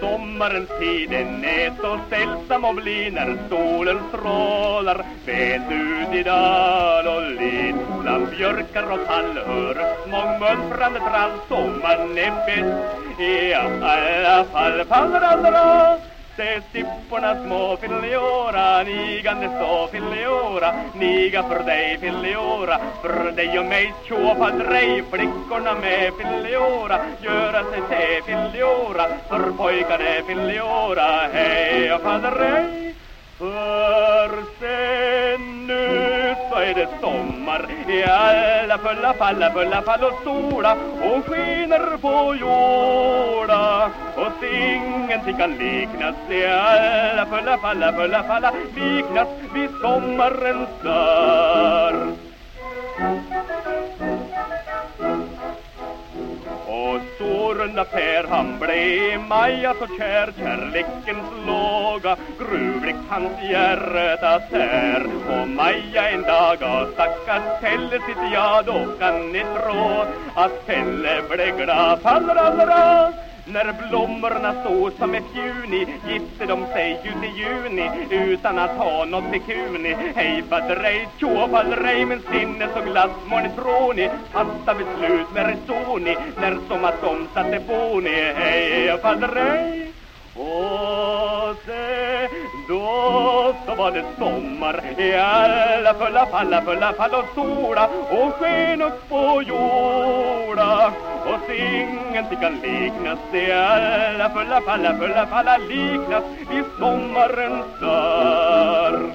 sommarens tid den är så sällsam och blir när solen strålar. Vet ut i dal och lid bland björkar och tall hör Mångmultrande trall Sommaren är bäst i alla fall Fallrallra Se sipporna små filiora, nigande så filiora Niga för dig filiora, för dig och mig tjofaddrej Flickorna med filiora, göra sig se filiora För pojkar är filiora, hej och faddrej För sen nu så är det sommar i alla fulla falla, fulla fall och sola och skiner på jord ingenting kan liknas i alla fulla falla, fulla falla liknas vid sommarens dörr Och så Per han blev Maja så kär Kärlekens låga gruvligt hans hjärta sär. Och Maja en dag av stackars Pelle sitt ja Då kan ni tro att Pelle blev glad. Fallrallra när blommorna står som ett juni gifte de sig ut i juni utan att ha nåt pekuni. Hej badrej, tjo badrej, men sinne så glatt monitroni ni tro. Fatta beslut med resoni när som att de satte boni. Hej badrej! Och se, då så var det sommar i alla fulla falla, fulla fall och sola och sken upp på jord oss ingenting kan liknas. Det är alla fulla falla, fulla falla liknas i sommarens dörr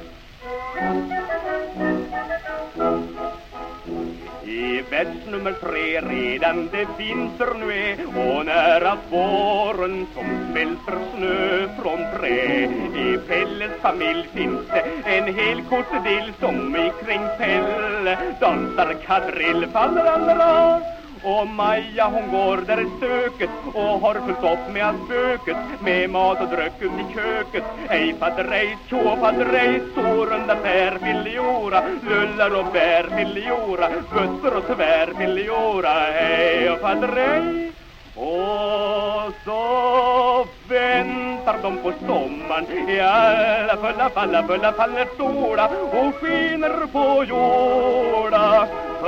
I vers nummer tre redan det vinter nu är och nära våren som smälter snö från trä. I Pelles familj finns det en hel kostedill som i kring Pelle dansar kadrill, faller andra och Maja hon går där i stöket och har fullt upp med allt böket med mat och dryck ut i köket. Hej fadderej, tjo fadderej, så runda per filiora, lullar och bär filiora, butter och tvär filiora, hej och fadderej. Och så väntar de på sommaren i alla fulla falla, fulla faller sola och skiner på jord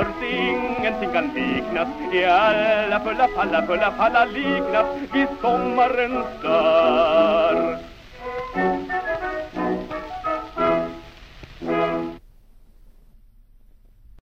för ingenting kan liknas i alla fulla falla, fulla falla liknas vid sommarens stör.